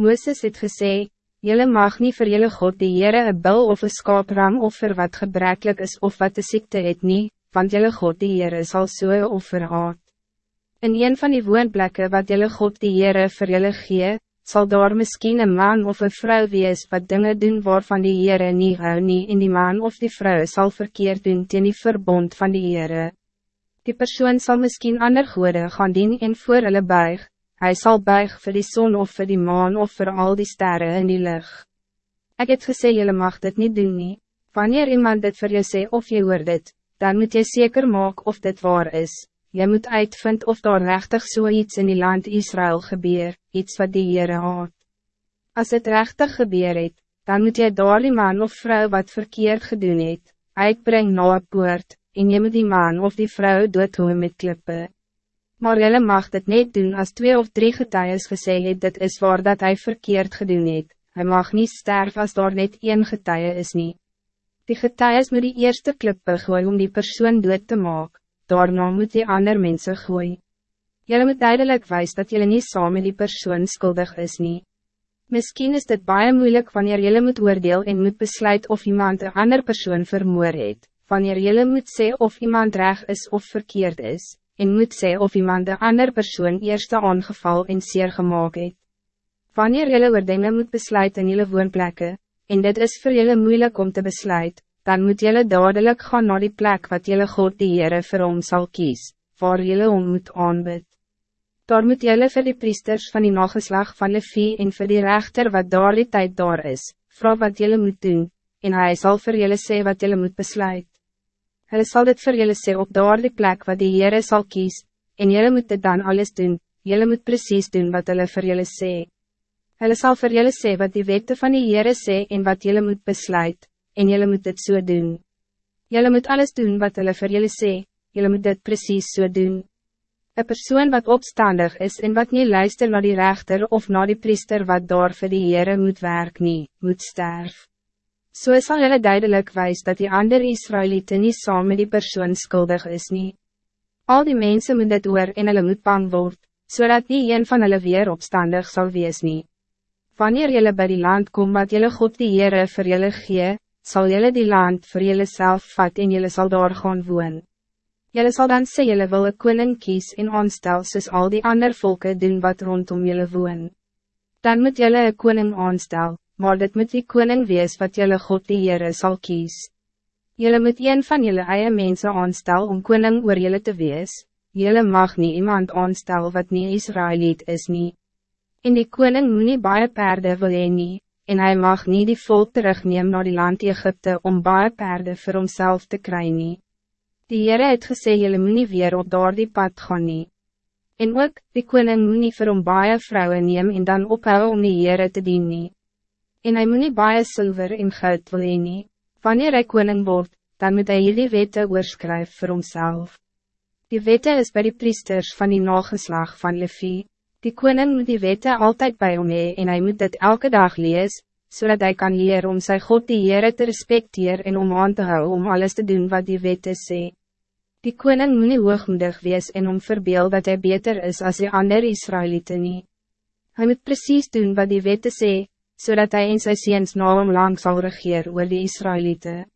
Mooses het gesê, Jelle mag niet voor jullie God die Heere een bil of een skaapram offer wat gebrekelijk is of wat de ziekte het niet, want jullie God die Heere sal so een offer haat. In een van die woonplekken wat jullie God die Heere vir jullie gee, sal daar miskien een man of een vrouw wees wat dingen doen waarvan die Heere nie hou nie en die man of die vrouw zal verkeerd doen teen die verbond van die Heere. Die persoon zal misschien ander goede gaan dien en voor hulle buig, hij zal buig voor die zon of voor die maan of voor al die sterren in die lucht. Ik het gesê jullie mag dit niet doen nie. Wanneer iemand dit voor je sê of je hoort dit, dan moet je zeker maken of dit waar is. Je moet uitvind of daar rechtig zoiets so in die land Israël gebeur, iets wat die Heere haat. Als het rechtig gebeur het, dan moet je daar die man of vrouw wat verkeerd gedoen het, uitbreng na een poort, en je moet die man of die vrouw doodhoen met klippe. Maar jylle mag dit niet doen als twee of drie getuies gesê het dit is waar dat hij verkeerd gedoen het, hy mag niet sterven als daar net één getuie is niet. Die getuies moet die eerste klippe gooi om die persoon dood te maken daarna moet die ander mensen gooi. Jullie moet duidelijk wijs dat jullie niet samen met die persoon schuldig is nie. Misschien is dit baie moeilijk wanneer jullie moet oordeel en moet besluit of iemand een ander persoon vermoor het, wanneer jullie moet zeggen of iemand recht is of verkeerd is, en moet zeggen of iemand een ander persoon eerste aangeval en zeer gemaakt het. Wanneer jullie oordelen moet besluiten in jullie woonplekken, en dit is voor jullie moeilijk om te besluiten, dan moet jullie dadelijk gaan naar die plek wat jullie God die Heere vir hom sal kies, waar jullie om moet aanbid. Daar moet jullie vir die priesters van die nageslag van Levi en vir die rechter wat daar die tijd daar is, vraag wat jullie moet doen, en hij zal voor jullie sê wat jullie moet besluit. Hij zal dit voor jullie sê op daar die plek wat die Heere sal kies, en jullie moet dit dan alles doen, jullie moet precies doen wat jullie voor jullie sê. Hij zal voor jullie sê wat die wette van die Heere sê en wat jullie moet besluit en jullie moet dit so doen. Jullie moet alles doen wat hulle vir jullie sê, jullie moet dit precies so doen. Een persoon wat opstandig is en wat niet luister naar die rechter of naar die priester wat daar vir die Heere moet werk nie, moet sterf. So sal jullie duidelijk wijs dat die andere Israëlieten niet saam met die persoon schuldig is nie. Al die mensen moet dit oor en hulle moet bang word, zodat so nie een van hulle weer opstandig zal wees nie. Wanneer jullie bij die land kom wat jullie God die Heere vir jullie gee, zal jullie die land voor jullie zelf vat en jullie zal daar gaan woon. Jullie zal dan sê jullie wil een koning kies en aanstel soos al die andere volken doen wat rondom jullie woon. Dan moet jullie een koning aanstel, maar dit moet die koning wees wat jullie God die Heere sal kies. Jullie moet een van jullie eie mensen aanstel om koning oor jullie te wees, jullie mag niet iemand aanstel wat niet Israëliet is nie. En die koning moet nie baie perde wil nie, en hij mag niet die volk terugneem naar die land Egypte om baie perde vir homself te kry nie. Die Heere het gesê jylle moet nie weer op daar die pad gaan nie. En ook, die koning moet nie vir hom baie vrouwen neem en dan ophou om die Heere te dien nie. En hij moet nie baie silver en goud wil heen nie. Wanneer hij koning wordt, dan moet hij die wette oorskryf vir homself. Die wette is bij die priesters van die nageslag van Levi. Die koning moet die wette altijd bij hom hee en hij moet dit elke dag lees, zodat hij kan leren om zijn God die Heere te respecteren en om aan te houden om alles te doen wat die wette sê. Die koning moet nie hoogmoedig wees en om verbeel dat hij beter is als die andere Israëlieten nie. Hij moet precies doen wat die wette sê, zodat hij in sy seens na hom lang sal regeer oor die Israëlieten.